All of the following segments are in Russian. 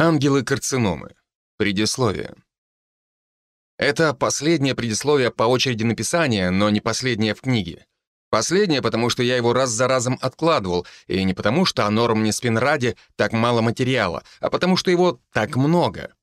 Ангелы-карциномы. Предисловие. Это последнее предисловие по очереди написания, но не последнее в книге. Последнее, потому что я его раз за разом откладывал, и не потому, что о Нормане Спинраде так мало материала, а потому что его так много.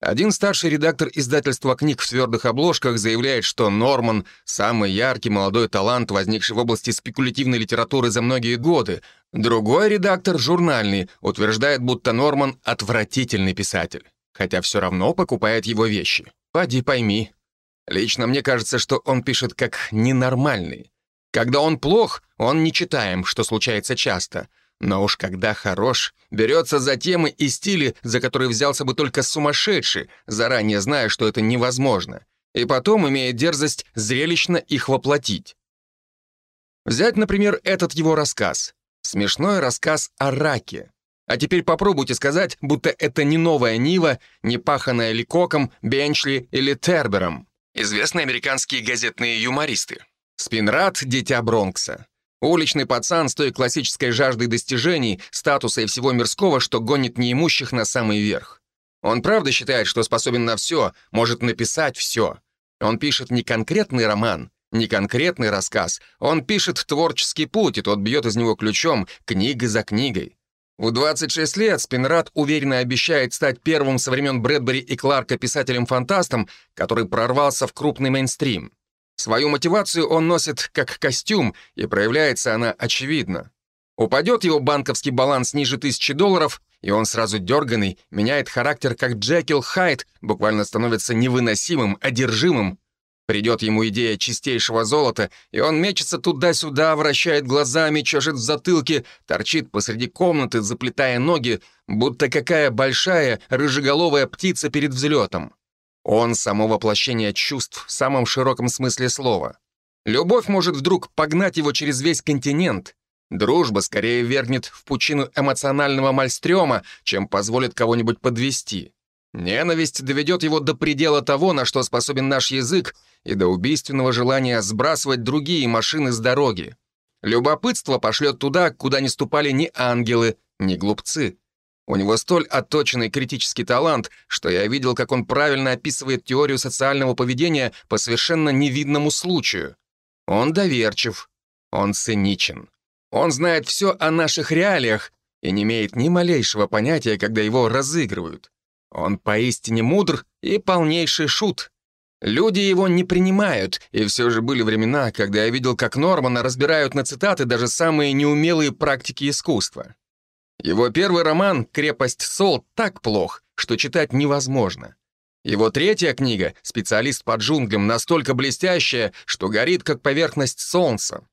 Один старший редактор издательства книг в твердых обложках заявляет, что Норман — самый яркий молодой талант, возникший в области спекулятивной литературы за многие годы. Другой редактор, журнальный, утверждает, будто Норман — отвратительный писатель, хотя все равно покупает его вещи. Поди пойми. Лично мне кажется, что он пишет как ненормальный. Когда он плох, он не читаем, что случается часто — но уж когда хорош, берется за темы и стили, за которые взялся бы только сумасшедший, заранее зная, что это невозможно, и потом имеет дерзость зрелищно их воплотить. Взять, например, этот его рассказ. Смешной рассказ о раке. А теперь попробуйте сказать, будто это не новая Нива, не паханая Ликоком, Бенчли или Тербером. Известные американские газетные юмористы. Спинрад — дитя Бронкса. Уличный пацан с той классической жаждой достижений, статуса и всего мирского, что гонит неимущих на самый верх. Он правда считает, что способен на все, может написать все. Он пишет не конкретный роман, не конкретный рассказ. Он пишет творческий путь, и тот бьет из него ключом, книга за книгой. В 26 лет Спинрад уверенно обещает стать первым со времен Брэдбери и Кларка писателем-фантастом, который прорвался в крупный мейнстрим. Свою мотивацию он носит как костюм, и проявляется она очевидно. Упадет его банковский баланс ниже тысячи долларов, и он сразу дерганный, меняет характер как Джекил Хайд, буквально становится невыносимым, одержимым. Придет ему идея чистейшего золота, и он мечется туда-сюда, вращает глазами, чешет в затылке, торчит посреди комнаты, заплетая ноги, будто какая большая рыжеголовая птица перед взлетом. Он — само воплощение чувств в самом широком смысле слова. Любовь может вдруг погнать его через весь континент. Дружба скорее вернет в пучину эмоционального мальстрёма, чем позволит кого-нибудь подвести. Ненависть доведет его до предела того, на что способен наш язык, и до убийственного желания сбрасывать другие машины с дороги. Любопытство пошлет туда, куда не ступали ни ангелы, ни глупцы. У него столь отточенный критический талант, что я видел, как он правильно описывает теорию социального поведения по совершенно невидному случаю. Он доверчив, он циничен. Он знает все о наших реалиях и не имеет ни малейшего понятия, когда его разыгрывают. Он поистине мудр и полнейший шут. Люди его не принимают, и все же были времена, когда я видел, как Нормана разбирают на цитаты даже самые неумелые практики искусства. Его первый роман «Крепость Сол» так плох, что читать невозможно. Его третья книга «Специалист по джунглям» настолько блестящая, что горит как поверхность солнца.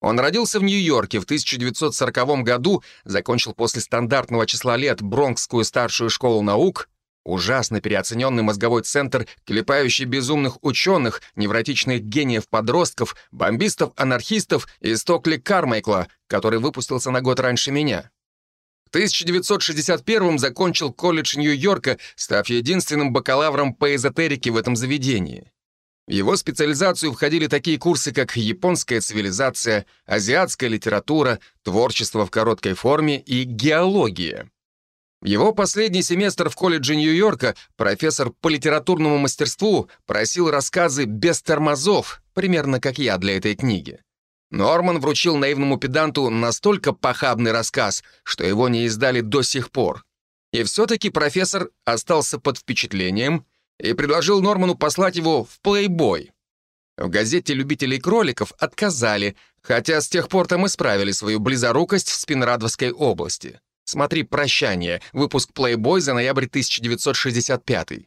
Он родился в Нью-Йорке в 1940 году, закончил после стандартного числа лет Бронкскую старшую школу наук, ужасно переоцененный мозговой центр, клепающий безумных ученых, невротичных гениев-подростков, бомбистов-анархистов и Стокли Кармайкла, который выпустился на год раньше меня. В 1961 закончил колледж Нью-Йорка, став единственным бакалавром по эзотерике в этом заведении. В его специализацию входили такие курсы, как японская цивилизация, азиатская литература, творчество в короткой форме и геология. Его последний семестр в колледже Нью-Йорка профессор по литературному мастерству просил рассказы без тормозов, примерно как я для этой книги. Норман вручил наивному педанту настолько похабный рассказ, что его не издали до сих пор. И все-таки профессор остался под впечатлением и предложил Норману послать его в «Плейбой». В газете любителей кроликов отказали, хотя с тех пор там исправили свою близорукость в Спинрадовской области. Смотри «Прощание», выпуск «Плейбой» за ноябрь 1965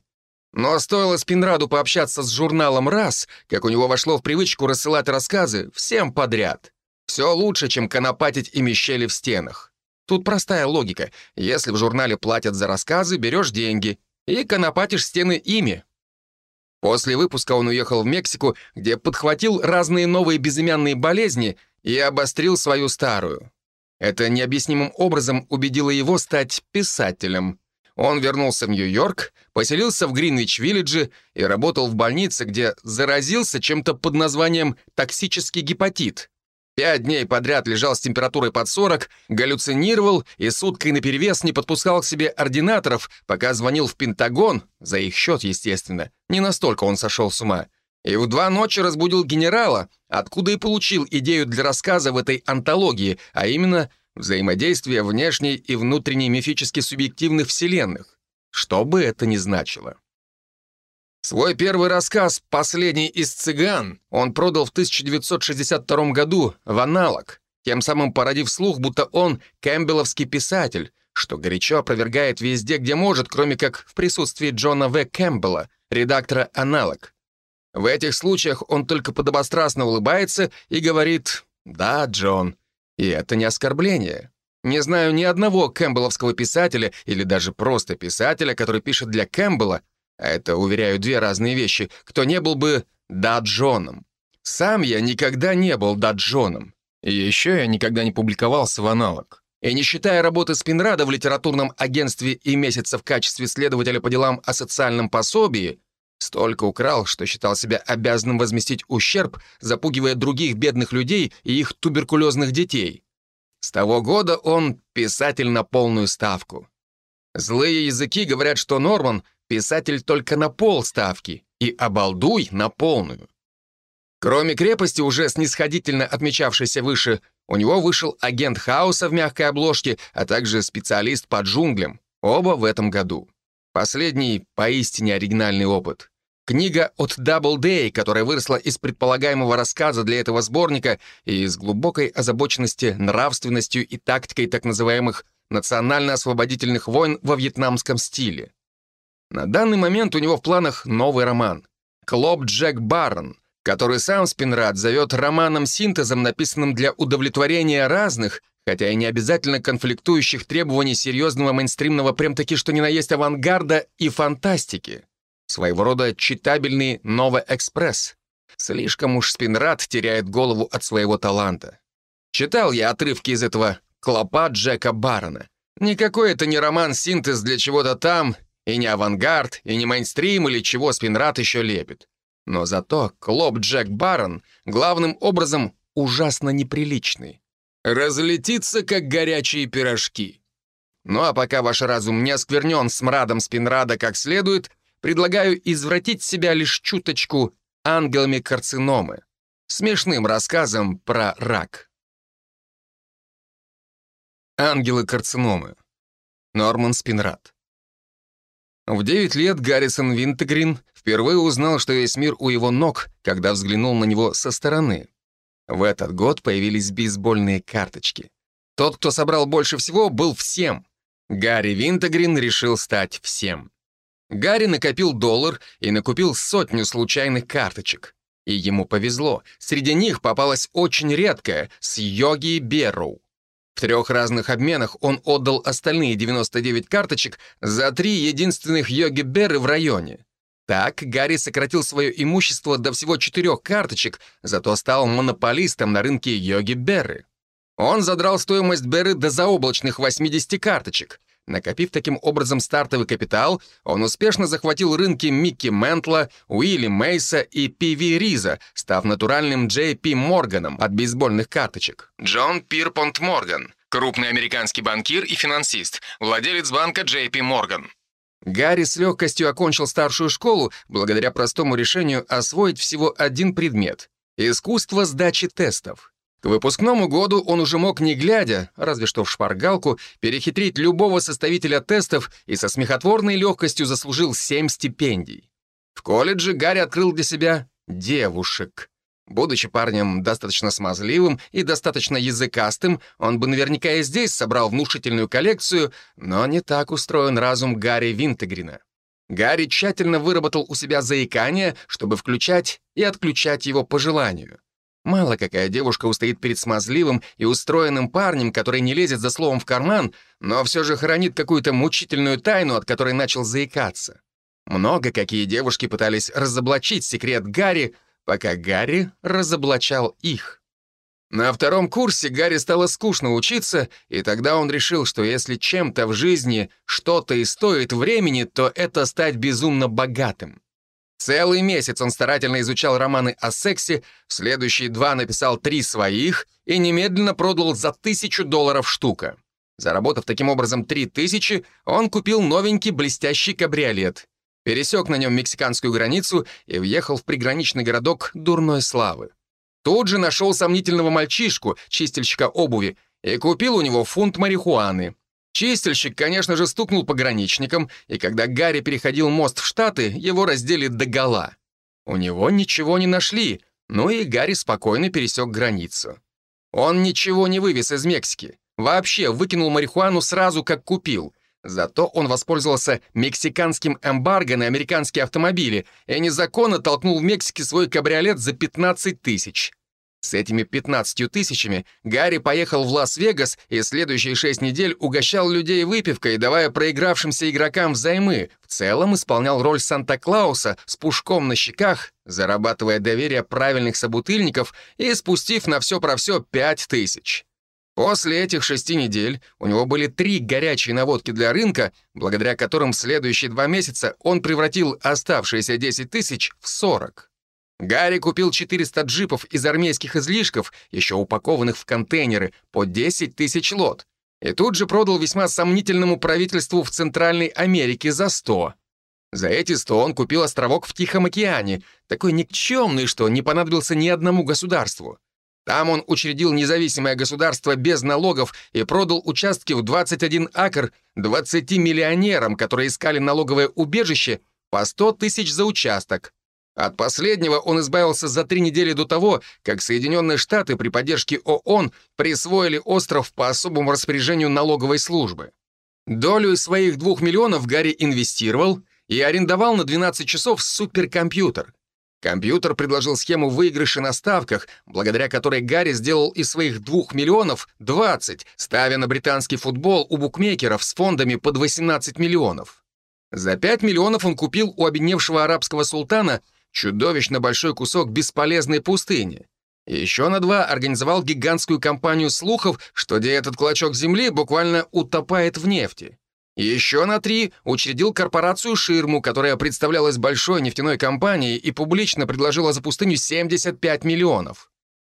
но стоило Спинраду пообщаться с журналом раз, как у него вошло в привычку рассылать рассказы всем подряд. Все лучше, чем конопатить ими щели в стенах. Тут простая логика. Если в журнале платят за рассказы, берешь деньги и конопатишь стены ими. После выпуска он уехал в Мексику, где подхватил разные новые безымянные болезни и обострил свою старую. Это необъяснимым образом убедило его стать писателем. Он вернулся в Нью-Йорк, поселился в Гринвич-Виллидже и работал в больнице, где заразился чем-то под названием токсический гепатит. Пять дней подряд лежал с температурой под 40, галлюцинировал и суткой наперевес не подпускал к себе ординаторов, пока звонил в Пентагон, за их счет, естественно. Не настолько он сошел с ума. И в два ночи разбудил генерала, откуда и получил идею для рассказа в этой антологии, а именно взаимодействие внешней и внутренней мифически субъективных вселенных. Что бы это ни значило. Свой первый рассказ «Последний из цыган» он продал в 1962 году в аналог, тем самым породив слух, будто он кэмпбелловский писатель, что горячо опровергает везде, где может, кроме как в присутствии Джона В. Кэмпбелла, редактора «Аналог». В этих случаях он только подобострастно улыбается и говорит «Да, Джон». И это не оскорбление. Не знаю ни одного кэмпбелловского писателя или даже просто писателя, который пишет для Кэмпбелла, а это, уверяю, две разные вещи, кто не был бы даджоном. Сам я никогда не был даджоном. И еще я никогда не публиковался в аналог. И не считая работы Спинрада в литературном агентстве и месяца в качестве следователя по делам о социальном пособии, столько украл, что считал себя обязанным возместить ущерб, запугивая других бедных людей и их туберкулезных детей. С того года он писатель на полную ставку. Злые языки говорят, что Норман писатель только на полставки и обалдуй на полную. Кроме крепости, уже снисходительно отмечавшейся выше, у него вышел агент хаоса в мягкой обложке, а также специалист по джунглям, оба в этом году. Последний — поистине оригинальный опыт. Книга от Double Day, которая выросла из предполагаемого рассказа для этого сборника и из глубокой озабоченности нравственностью и тактикой так называемых национально-освободительных войн во вьетнамском стиле. На данный момент у него в планах новый роман «Клоп Джек Барн», который сам Спинрад зовет романом-синтезом, написанным для удовлетворения разных, хотя и не обязательно конфликтующих требований серьезного мейнстримного прям-таки что ни на есть авангарда и фантастики. Своего рода читабельный «Нова-экспресс». Слишком уж Спинрад теряет голову от своего таланта. Читал я отрывки из этого «Клопа Джека Барона». Никакой это не роман-синтез для чего-то там и не авангард, и не мейнстрим, или чего Спинрад еще лепит. Но зато Клоп Джек Барон главным образом ужасно неприличный. Разлетится, как горячие пирожки. Ну а пока ваш разум не осквернен смрадом Спинрада как следует, предлагаю извратить себя лишь чуточку ангелами карциномы, смешным рассказом про рак. Ангелы карциномы. Норман Спинрад. В 9 лет Гаррисон Винтегрин впервые узнал, что весь мир у его ног, когда взглянул на него со стороны. В этот год появились бейсбольные карточки. Тот, кто собрал больше всего, был всем. Гарри Винтегрин решил стать всем. Гарри накопил доллар и накупил сотню случайных карточек. И ему повезло. Среди них попалась очень редкая, с Йоги Берроу. В трех разных обменах он отдал остальные 99 карточек за три единственных Йоги Беры в районе. Так Гарри сократил свое имущество до всего четырех карточек, зато стал монополистом на рынке Йоги Беры. Он задрал стоимость Беры до заоблачных 80 карточек. Накопив таким образом стартовый капитал, он успешно захватил рынки Микки Ментла, Уилли Мейса и Пи Ви Риза, став натуральным Джей Пи Морганом от бейсбольных карточек. Джон Пирпонт Морган, крупный американский банкир и финансист, владелец банка Джей Пи Морган. Гарри с легкостью окончил старшую школу благодаря простому решению освоить всего один предмет — искусство сдачи тестов. К выпускному году он уже мог, не глядя, разве что в шпаргалку, перехитрить любого составителя тестов и со смехотворной легкостью заслужил семь стипендий. В колледже Гарри открыл для себя девушек. Будучи парнем достаточно смазливым и достаточно языкастым, он бы наверняка и здесь собрал внушительную коллекцию, но не так устроен разум Гарри Винтегрина. Гарри тщательно выработал у себя заикание, чтобы включать и отключать его по желанию. Мало какая девушка устоит перед смазливым и устроенным парнем, который не лезет за словом в карман, но все же хранит какую-то мучительную тайну, от которой начал заикаться. Много какие девушки пытались разоблачить секрет Гарри, пока Гарри разоблачал их. На втором курсе Гарри стало скучно учиться, и тогда он решил, что если чем-то в жизни что-то и стоит времени, то это стать безумно богатым. Целый месяц он старательно изучал романы о сексе, в следующие два написал три своих и немедленно продал за тысячу долларов штука. Заработав таким образом три тысячи, он купил новенький блестящий кабриолет, пересек на нем мексиканскую границу и въехал в приграничный городок дурной славы. Тут же нашел сомнительного мальчишку, чистильщика обуви, и купил у него фунт марихуаны. Чистильщик, конечно же, стукнул пограничникам, и когда Гарри переходил мост в Штаты, его раздели догола. У него ничего не нашли, ну и Гарри спокойно пересек границу. Он ничего не вывез из Мексики. Вообще выкинул марихуану сразу, как купил. Зато он воспользовался мексиканским эмбарго на американские автомобили и незаконно толкнул в Мексике свой кабриолет за 15 тысяч. С этими 15 тысячами Гарри поехал в Лас-Вегас и следующие шесть недель угощал людей выпивкой, давая проигравшимся игрокам взаймы. В целом исполнял роль Санта-Клауса с пушком на щеках, зарабатывая доверие правильных собутыльников и спустив на все про все 5 тысяч. После этих шести недель у него были три горячие наводки для рынка, благодаря которым в следующие два месяца он превратил оставшиеся 10 тысяч в 40. Гарри купил 400 джипов из армейских излишков, еще упакованных в контейнеры, по 10 тысяч лот, и тут же продал весьма сомнительному правительству в Центральной Америке за 100. За эти 100 он купил островок в Тихом океане, такой никчемный, что не понадобился ни одному государству. Там он учредил независимое государство без налогов и продал участки в 21 акр 20 миллионерам, которые искали налоговое убежище по 100 тысяч за участок. От последнего он избавился за три недели до того, как Соединенные Штаты при поддержке ООН присвоили остров по особому распоряжению налоговой службы. Долю своих двух миллионов Гарри инвестировал и арендовал на 12 часов суперкомпьютер. Компьютер предложил схему выигрыша на ставках, благодаря которой Гарри сделал из своих 2 миллионов 20, ставя на британский футбол у букмекеров с фондами под 18 миллионов. За 5 миллионов он купил у обедневшего арабского султана чудовищно большой кусок бесполезной пустыни. Еще на два организовал гигантскую кампанию слухов, что где этот клочок земли буквально утопает в нефти. Еще на три учредил корпорацию «Ширму», которая представлялась большой нефтяной компанией и публично предложила за пустыню 75 миллионов.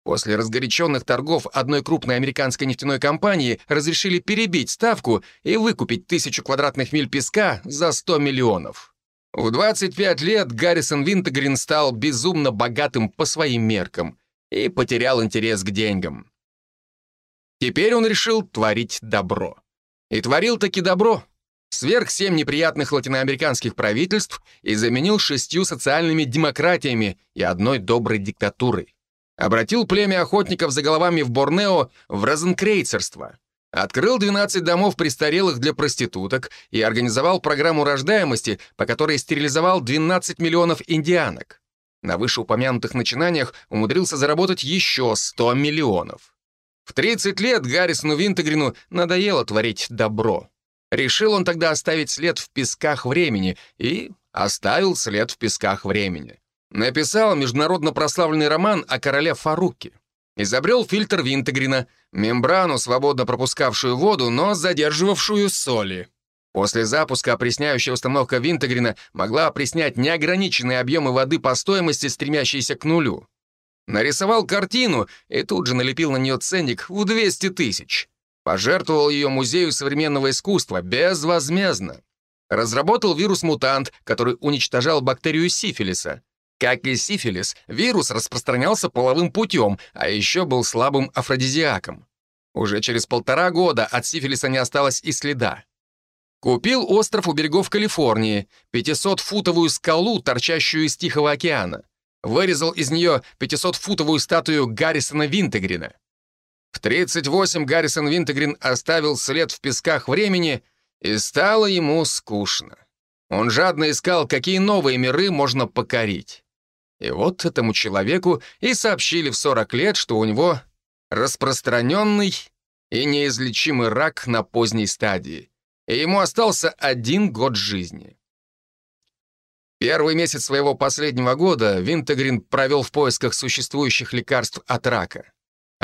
После разгоряченных торгов одной крупной американской нефтяной компании разрешили перебить ставку и выкупить тысячу квадратных миль песка за 100 миллионов. В 25 лет Гаррисон Винтегрин стал безумно богатым по своим меркам и потерял интерес к деньгам. Теперь он решил творить добро. И творил таки добро, сверх семь неприятных латиноамериканских правительств и заменил шестью социальными демократиями и одной доброй диктатурой. Обратил племя охотников за головами в Борнео в розенкрейцерство. Открыл 12 домов престарелых для проституток и организовал программу рождаемости, по которой стерилизовал 12 миллионов индианок. На вышеупомянутых начинаниях умудрился заработать еще 100 миллионов. В 30 лет Гаррисону Винтегрину надоело творить добро. Решил он тогда оставить след в песках времени и оставил след в песках времени. Написал международно прославленный роман о короле Фаруке. Изобрел фильтр Винтегрина, мембрану, свободно пропускавшую воду, но задерживавшую соли. После запуска опресняющая установка Винтегрина могла опреснять неограниченные объемы воды по стоимости, стремящиеся к нулю. Нарисовал картину и тут же налепил на нее ценник в 200 тысяч. Пожертвовал ее Музею современного искусства безвозмездно. Разработал вирус-мутант, который уничтожал бактерию сифилиса. Как и сифилис, вирус распространялся половым путем, а еще был слабым афродизиаком. Уже через полтора года от сифилиса не осталось и следа. Купил остров у берегов Калифорнии, 500-футовую скалу, торчащую из Тихого океана. Вырезал из нее 500-футовую статую Гаррисона Винтегрина. В 38 Гаррисон Винтегрин оставил след в песках времени, и стало ему скучно. Он жадно искал, какие новые миры можно покорить. И вот этому человеку и сообщили в 40 лет, что у него распространенный и неизлечимый рак на поздней стадии, и ему остался один год жизни. Первый месяц своего последнего года Винтегрин провел в поисках существующих лекарств от рака.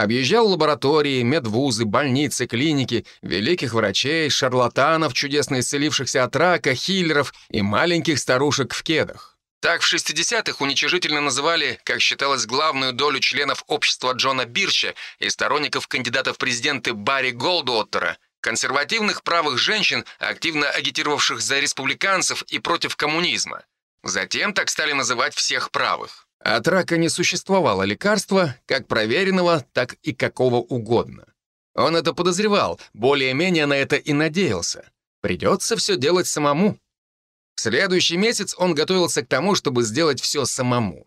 Объезжал лаборатории, медвузы, больницы, клиники, великих врачей, шарлатанов, чудесно исцелившихся от рака, хиллеров и маленьких старушек в кедах. Так в 60-х уничижительно называли, как считалось, главную долю членов общества Джона Бирча и сторонников кандидата в президенты Барри Голдуоттера, консервативных правых женщин, активно агитировавших за республиканцев и против коммунизма. Затем так стали называть всех правых. От рака не существовало лекарства, как проверенного, так и какого угодно. Он это подозревал, более-менее на это и надеялся. Придется все делать самому. В следующий месяц он готовился к тому, чтобы сделать все самому.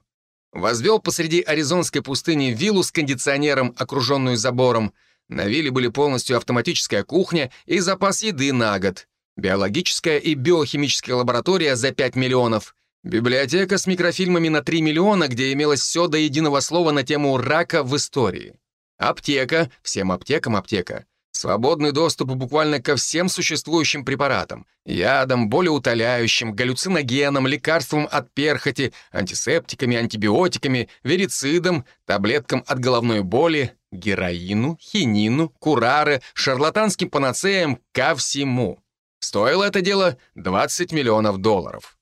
Возвел посреди аризонской пустыни виллу с кондиционером, окруженную забором. На вилле были полностью автоматическая кухня и запас еды на год, биологическая и биохимическая лаборатория за 5 миллионов, библиотека с микрофильмами на 3 миллиона, где имелось все до единого слова на тему рака в истории. Аптека, всем аптекам аптека, Свободный доступ буквально ко всем существующим препаратам. Ядам, болеутоляющим, галлюциногенам, лекарствам от перхоти, антисептиками, антибиотиками, верицидам, таблеткам от головной боли, героину, хинину, курары, шарлатанским панацеям, ко всему. Стоило это дело 20 миллионов долларов.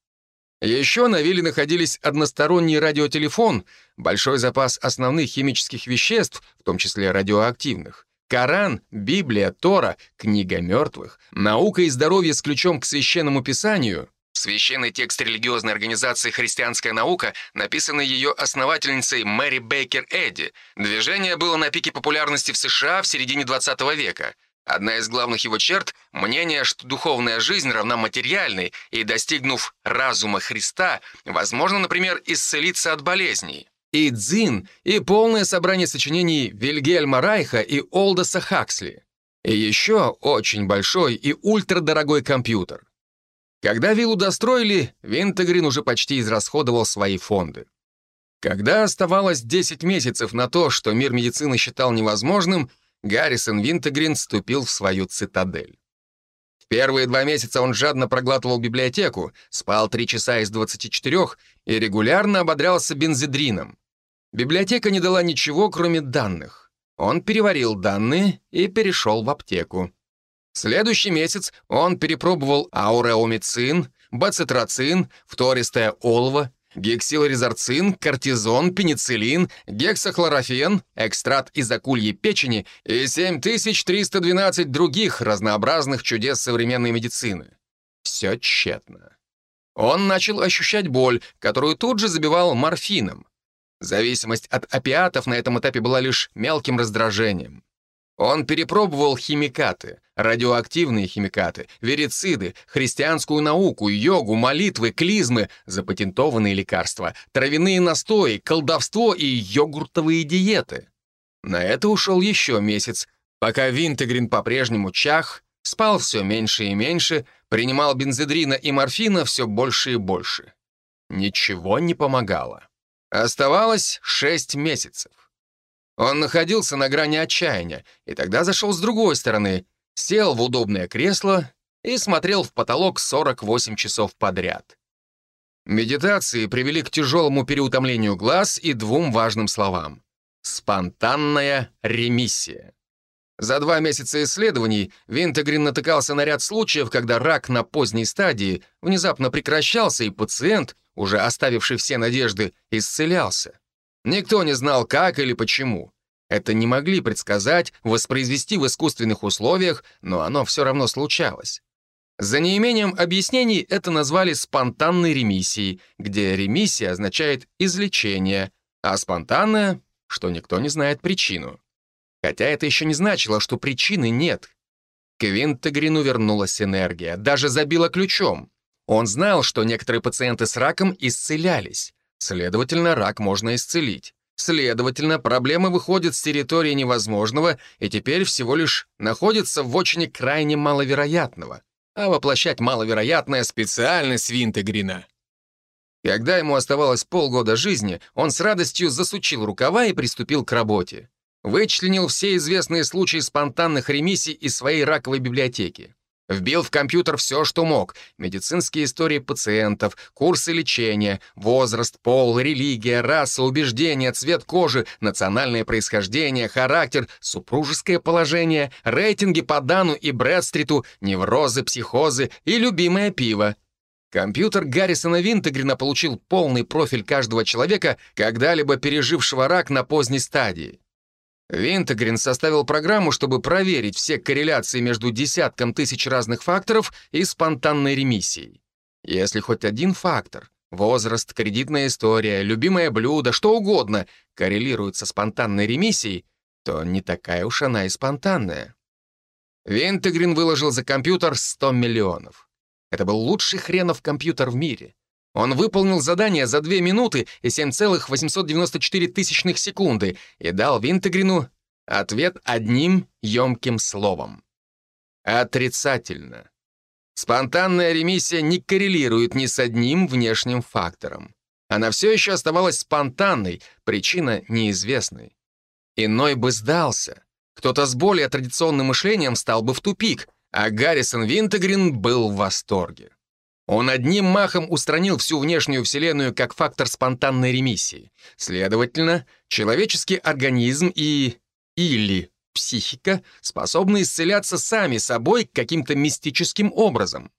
Еще на вилле находились односторонний радиотелефон, большой запас основных химических веществ, в том числе радиоактивных, Коран, Библия, Тора, книга мертвых, наука и здоровье с ключом к священному писанию, священный текст религиозной организации «Христианская наука», написанный ее основательницей Мэри Бейкер Эдди. Движение было на пике популярности в США в середине 20 века. Одна из главных его черт — мнение, что духовная жизнь равна материальной, и, достигнув разума Христа, возможно, например, исцелиться от болезней и «Дзин» и полное собрание сочинений Вильгельма Райха и Олдоса Хаксли. И еще очень большой и ультрадорогой компьютер. Когда виллу достроили, Винтегрин уже почти израсходовал свои фонды. Когда оставалось 10 месяцев на то, что мир медицины считал невозможным, Гаррисон Винтегрин вступил в свою цитадель. В первые два месяца он жадно проглатывал библиотеку, спал 3 часа из 24 и регулярно ободрялся бензидрином. Библиотека не дала ничего, кроме данных. Он переварил данные и перешел в аптеку. Следующий месяц он перепробовал ауреомицин, бацитроцин, фтористое олово, гексилорезорцин, кортизон, пенициллин, гексохлорофен, экстракт из акульей печени и 7312 других разнообразных чудес современной медицины. Все тщетно. Он начал ощущать боль, которую тут же забивал морфином. Зависимость от опиатов на этом этапе была лишь мелким раздражением. Он перепробовал химикаты, радиоактивные химикаты, верициды, христианскую науку, йогу, молитвы, клизмы, запатентованные лекарства, травяные настои, колдовство и йогуртовые диеты. На это ушел еще месяц, пока Винтегрин по-прежнему чах, спал все меньше и меньше, принимал бензодрина и морфина все больше и больше. Ничего не помогало. Оставалось шесть месяцев. Он находился на грани отчаяния, и тогда зашел с другой стороны, сел в удобное кресло и смотрел в потолок 48 часов подряд. Медитации привели к тяжелому переутомлению глаз и двум важным словам. Спонтанная ремиссия. За два месяца исследований Винтегрин натыкался на ряд случаев, когда рак на поздней стадии внезапно прекращался, и пациент, уже оставивший все надежды, исцелялся. Никто не знал, как или почему. Это не могли предсказать, воспроизвести в искусственных условиях, но оно все равно случалось. За неимением объяснений это назвали спонтанной ремиссией, где ремиссия означает излечение, а спонтанная, что никто не знает причину. Хотя это еще не значило, что причины нет. К Винтегрину вернулась энергия, даже забила ключом. Он знал, что некоторые пациенты с раком исцелялись. Следовательно, рак можно исцелить. Следовательно, проблема выходит с территории невозможного и теперь всего лишь находится в очень крайне маловероятного. А воплощать маловероятное — специальность Винтегрина. Когда ему оставалось полгода жизни, он с радостью засучил рукава и приступил к работе. Вычленил все известные случаи спонтанных ремиссий из своей раковой библиотеки. Вбил в компьютер все, что мог. Медицинские истории пациентов, курсы лечения, возраст, пол, религия, раса, убеждения, цвет кожи, национальное происхождение, характер, супружеское положение, рейтинги по Дану и Брэдстриту, неврозы, психозы и любимое пиво. Компьютер Гаррисона Винтегрина получил полный профиль каждого человека, когда-либо пережившего рак на поздней стадии. Винтегрин составил программу, чтобы проверить все корреляции между десятком тысяч разных факторов и спонтанной ремиссией. Если хоть один фактор — возраст, кредитная история, любимое блюдо, что угодно — коррелирует со спонтанной ремиссией, то не такая уж она и спонтанная. Винтегрин выложил за компьютер 100 миллионов. Это был лучший хренов компьютер в мире. Он выполнил задание за 2 минуты и 7,894 тысячных секунды и дал Винтегрину ответ одним емким словом. Отрицательно. Спонтанная ремиссия не коррелирует ни с одним внешним фактором. Она все еще оставалась спонтанной, причина неизвестной. Иной бы сдался. Кто-то с более традиционным мышлением стал бы в тупик — а Гаррисон Винтегрин был в восторге. Он одним махом устранил всю внешнюю Вселенную как фактор спонтанной ремиссии. Следовательно, человеческий организм и... или психика способны исцеляться сами собой каким-то мистическим образом.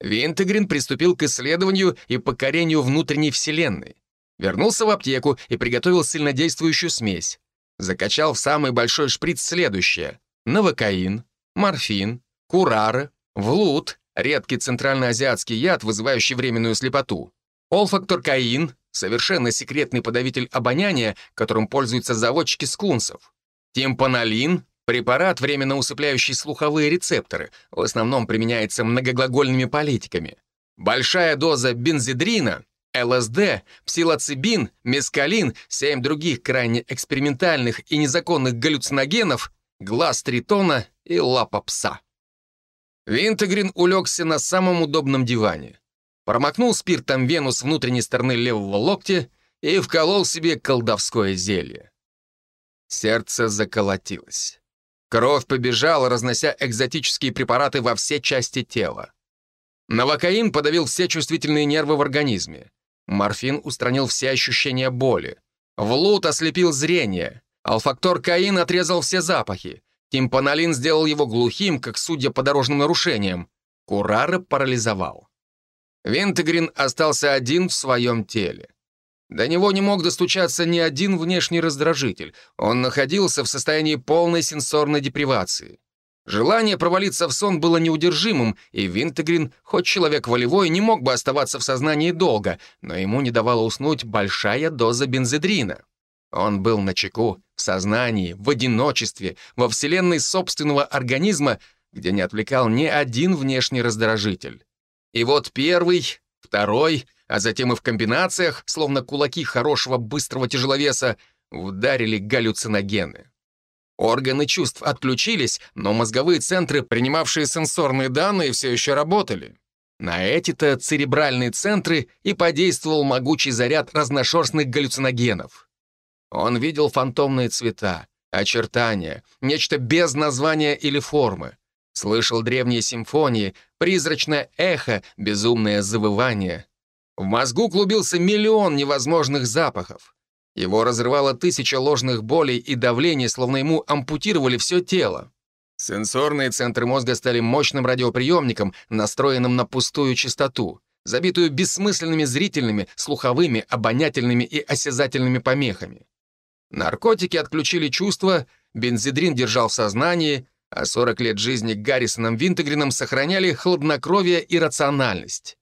Винтегрин приступил к исследованию и покорению внутренней Вселенной. Вернулся в аптеку и приготовил сильнодействующую смесь. Закачал в самый большой шприц следующее — новокаин, морфин, курары, влут, редкий центральноазиатский яд, вызывающий временную слепоту, олфакторкаин, совершенно секретный подавитель обоняния, которым пользуются заводчики скунсов, тимпаналин, препарат, временно усыпляющий слуховые рецепторы, в основном применяется многоглагольными политиками, большая доза бензидрина, ЛСД, псилоцибин, мескалин, семь других крайне экспериментальных и незаконных галлюциногенов, глаз тритона и лапа пса. Винтегрин улегся на самом удобном диване, промокнул спиртом вену с внутренней стороны левого локтя и вколол себе колдовское зелье. Сердце заколотилось. Кровь побежала, разнося экзотические препараты во все части тела. Новокаин подавил все чувствительные нервы в организме. Морфин устранил все ощущения боли. Влут ослепил зрение. Алфактор Каин отрезал все запахи. Тимпаналин сделал его глухим, как судя по дорожным нарушениям. Курара парализовал. Винтегрин остался один в своем теле. До него не мог достучаться ни один внешний раздражитель. Он находился в состоянии полной сенсорной депривации. Желание провалиться в сон было неудержимым, и Винтегрин, хоть человек волевой, не мог бы оставаться в сознании долго, но ему не давала уснуть большая доза бензедрина. Он был на чеку, в сознании, в одиночестве, во вселенной собственного организма, где не отвлекал ни один внешний раздражитель. И вот первый, второй, а затем и в комбинациях, словно кулаки хорошего быстрого тяжеловеса, ударили галлюциногены. Органы чувств отключились, но мозговые центры, принимавшие сенсорные данные, все еще работали. На эти-то церебральные центры и подействовал могучий заряд разношерстных галлюциногенов. Он видел фантомные цвета, очертания, нечто без названия или формы. Слышал древние симфонии, призрачное эхо, безумное завывание. В мозгу клубился миллион невозможных запахов. Его разрывало тысяча ложных болей и давлений, словно ему ампутировали все тело. Сенсорные центры мозга стали мощным радиоприемником, настроенным на пустую частоту, забитую бессмысленными зрительными, слуховыми, обонятельными и осязательными помехами. Наркотики отключили чувства, бензидрин держал в сознании, а 40 лет жизни Гаррисоном Винтегрином сохраняли хладнокровие и рациональность.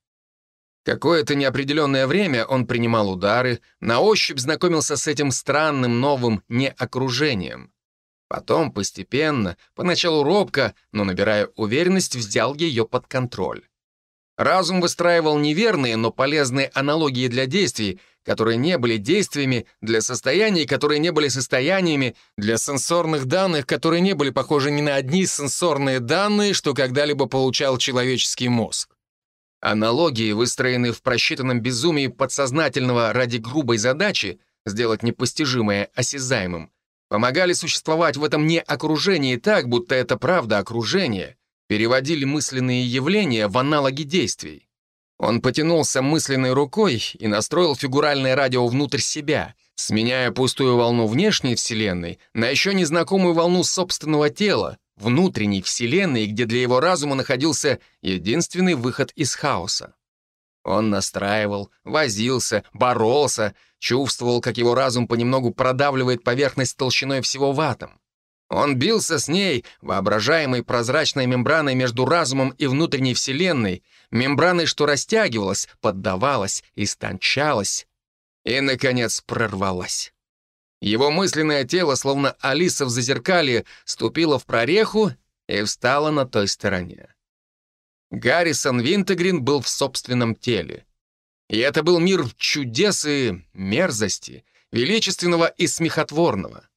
Какое-то неопределенное время он принимал удары, на ощупь знакомился с этим странным новым неокружением. Потом постепенно, поначалу робко, но набирая уверенность, взял ее под контроль. Разум выстраивал неверные, но полезные аналогии для действий, которые не были действиями, для состояний, которые не были состояниями, для сенсорных данных, которые не были похожи ни на одни сенсорные данные, что когда-либо получал человеческий мозг. Аналогии, выстроенные в просчитанном безумии подсознательного ради грубой задачи, сделать непостижимое осязаемым, помогали существовать в этом не окружении так, будто это правда окружение, переводили мысленные явления в аналоги действий. Он потянулся мысленной рукой и настроил фигуральное радио внутрь себя, сменяя пустую волну внешней Вселенной на еще незнакомую волну собственного тела, внутренней Вселенной, где для его разума находился единственный выход из хаоса. Он настраивал, возился, боролся, чувствовал, как его разум понемногу продавливает поверхность толщиной всего в атом. Он бился с ней, воображаемой прозрачной мембраной между разумом и внутренней вселенной, мембраной, что растягивалась, поддавалась, истончалась и, наконец, прорвалась. Его мысленное тело, словно Алиса в зазеркалье, ступило в прореху и встало на той стороне. Гаррисон Винтегрин был в собственном теле. И это был мир чудес и мерзости, величественного и смехотворного.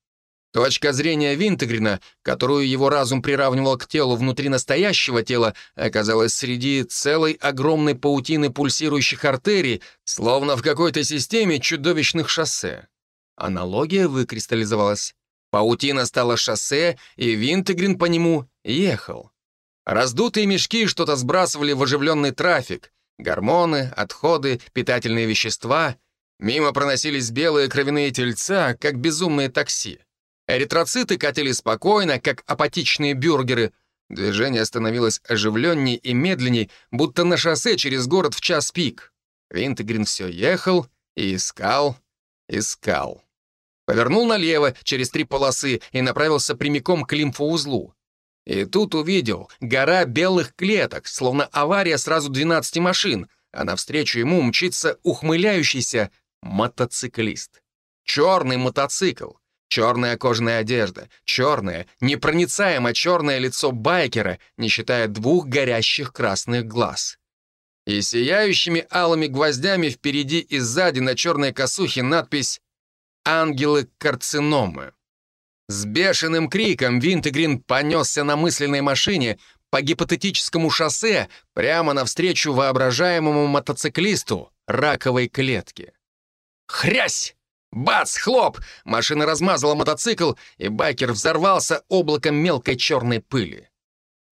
Точка зрения Винтегрина, которую его разум приравнивал к телу внутри настоящего тела, оказалась среди целой огромной паутины пульсирующих артерий, словно в какой-то системе чудовищных шоссе. Аналогия выкристаллизовалась. Паутина стала шоссе, и Винтегрин по нему ехал. Раздутые мешки что-то сбрасывали в оживленный трафик. Гормоны, отходы, питательные вещества. Мимо проносились белые кровяные тельца, как безумные такси. Эритроциты катили спокойно, как апатичные бюргеры. Движение становилось оживленней и медленней, будто на шоссе через город в час пик. Винтегрин все ехал и искал, искал. Повернул налево через три полосы и направился прямиком к лимфоузлу. И тут увидел гора белых клеток, словно авария сразу 12 машин, а навстречу ему мчится ухмыляющийся мотоциклист. Черный мотоцикл, черная кожаная одежда, черное, непроницаемо черное лицо байкера, не считая двух горящих красных глаз. И сияющими алыми гвоздями впереди и сзади на черной косухе надпись «Ангелы карциномы». С бешеным криком Винтегрин понесся на мысленной машине по гипотетическому шоссе прямо навстречу воображаемому мотоциклисту раковой клетки. Хрясь! Бац! Хлоп! Машина размазала мотоцикл, и байкер взорвался облаком мелкой черной пыли.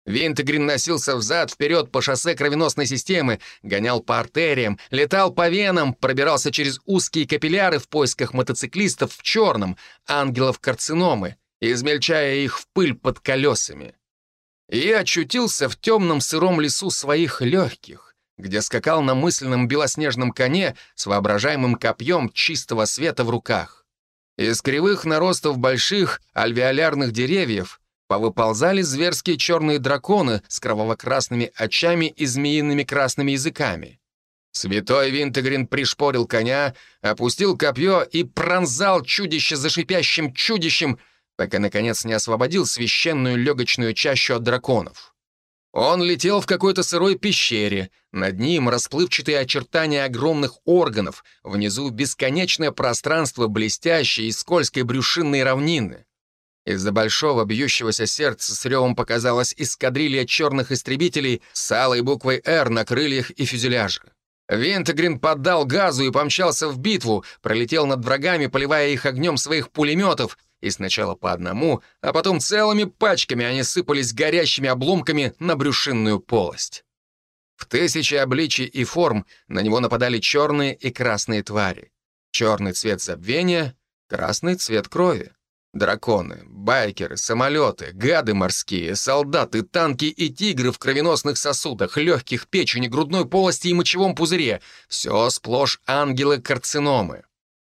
Винтегрин носился взад-вперед по шоссе кровеносной системы, гонял по артериям, летал по венам, пробирался через узкие капилляры в поисках мотоциклистов в черном, ангелов карциномы, измельчая их в пыль под колесами. И очутился в темном сыром лесу своих легких, где скакал на мысленном белоснежном коне с воображаемым копьем чистого света в руках. Из кривых наростов больших альвеолярных деревьев повыползали зверские черные драконы с кроваво-красными очами и змеиными красными языками. Святой Винтегрин пришпорил коня, опустил копье и пронзал чудище за шипящим чудищем, пока, наконец, не освободил священную легочную чащу от драконов. Он летел в какой-то сырой пещере, над ним расплывчатые очертания огромных органов, внизу бесконечное пространство блестящей и скользкой брюшинной равнины. Из-за большого бьющегося сердца с ревом показалась эскадрилья черных истребителей с алой буквой «Р» на крыльях и фюзеляже. Винтегрин поддал газу и помчался в битву, пролетел над врагами, поливая их огнем своих пулеметов, и сначала по одному, а потом целыми пачками они сыпались горящими обломками на брюшинную полость. В тысячи обличий и форм на него нападали черные и красные твари. Черный цвет забвения, красный цвет крови. Драконы, байкеры, самолеты, гады морские, солдаты, танки и тигры в кровеносных сосудах, легких, печени, грудной полости и мочевом пузыре. Все сплошь ангелы-карциномы.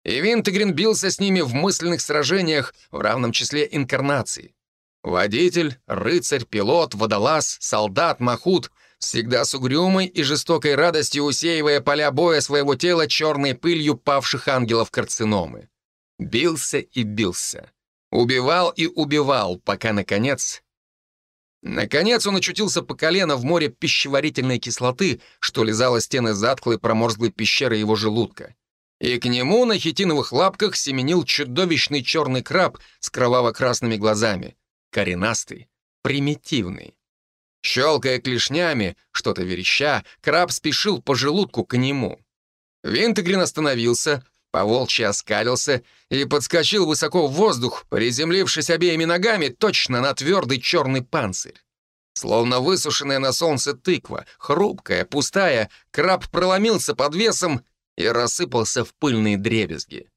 И Винтегрин бился с ними в мысленных сражениях в равном числе инкарнаций. Водитель, рыцарь, пилот, водолаз, солдат, махут — всегда с угрюмой и жестокой радостью усеивая поля боя своего тела черной пылью павших ангелов карциномы. Бился и бился. Убивал и убивал, пока, наконец... Наконец он очутился по колено в море пищеварительной кислоты, что лизало стены затклой проморзглой пещеры его желудка. И к нему на хитиновых лапках семенил чудовищный черный краб с кроваво-красными глазами. Коренастый, примитивный. Щелкая клешнями, что-то вереща, краб спешил по желудку к нему. Винтегрин остановился, Поволчьи оскалился и подскочил высоко в воздух, приземлившись обеими ногами точно на твердый черный панцирь. Словно высушенная на солнце тыква, хрупкая, пустая, краб проломился под весом и рассыпался в пыльные дребезги.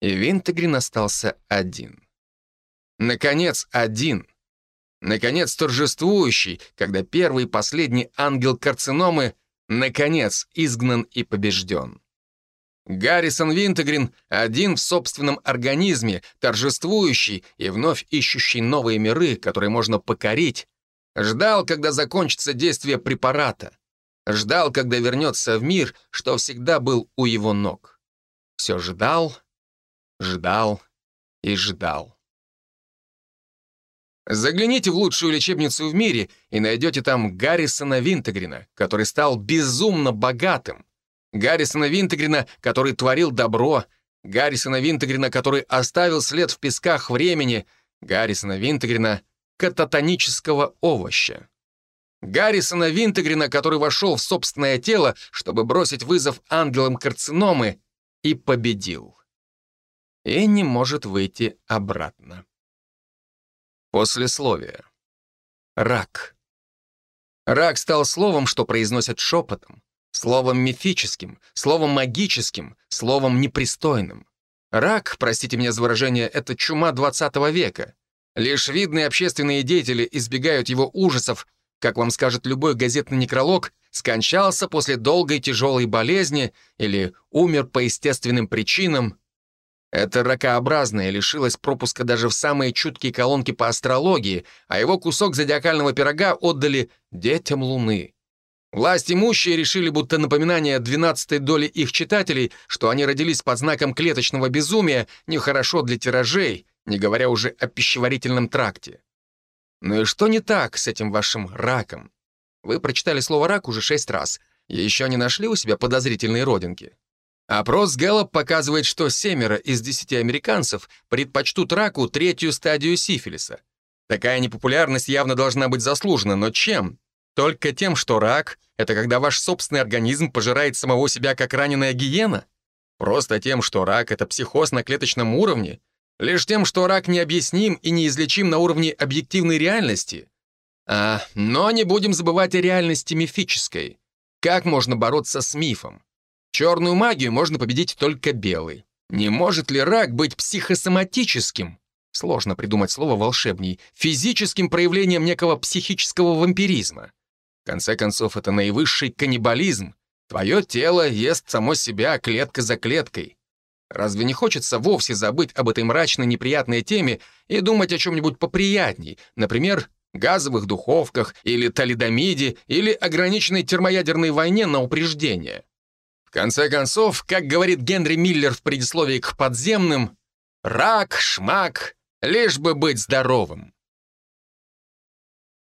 И Винтегрин остался один. Наконец, один. Наконец, торжествующий, когда первый и последний ангел карциномы наконец, изгнан и побежден. Гаррисон Винтегрин один в собственном организме, торжествующий и вновь ищущий новые миры, которые можно покорить, ждал, когда закончится действие препарата. Ждал, когда вернется в мир, что всегда был у его ног. Все ждал, ждал и ждал. Загляните в лучшую лечебницу в мире и найдете там Гаррисона Винтегрина, который стал безумно богатым. Гаррисона Винтегрина, который творил добро. Гаррисона Винтегрина, который оставил след в песках времени. Гаррисона Винтегрина, кататонического овоща. Гаррисона Винтегрина, который вошел в собственное тело, чтобы бросить вызов ангелам карциномы, и победил. И не может выйти обратно. Послесловие. Рак. Рак стал словом, что произносят шепотом, словом мифическим, словом магическим, словом непристойным. Рак, простите меня за выражение, это чума 20 века. Лишь видные общественные деятели избегают его ужасов, как вам скажет любой газетный некролог, скончался после долгой тяжелой болезни или умер по естественным причинам. Это ракообразное лишилось пропуска даже в самые чуткие колонки по астрологии, а его кусок зодиакального пирога отдали детям Луны. Власть имущие решили, будто напоминание двенадцатой доли их читателей, что они родились под знаком клеточного безумия, нехорошо для тиражей, не говоря уже о пищеварительном тракте. Ну и что не так с этим вашим раком? Вы прочитали слово «рак» уже шесть раз, и еще не нашли у себя подозрительные родинки. Опрос Гэллоп показывает, что семеро из десяти американцев предпочтут раку третью стадию сифилиса. Такая непопулярность явно должна быть заслужена, но чем? Только тем, что рак — это когда ваш собственный организм пожирает самого себя как раненая гиена? Просто тем, что рак — это психоз на клеточном уровне? Лишь тем, что рак необъясним и неизлечим на уровне объективной реальности? А, но не будем забывать о реальности мифической. Как можно бороться с мифом? Черную магию можно победить только белой. Не может ли рак быть психосоматическим? Сложно придумать слово волшебней. Физическим проявлением некого психического вампиризма. В конце концов, это наивысший каннибализм. Твое тело ест само себя клетка за клеткой. Разве не хочется вовсе забыть об этой мрачной неприятной теме и думать о чем-нибудь поприятней, например, газовых духовках или талидомиде или ограниченной термоядерной войне на упреждение? В конце концов, как говорит Генри Миллер в предисловии к «Подземным», «Рак, шмак, лишь бы быть здоровым».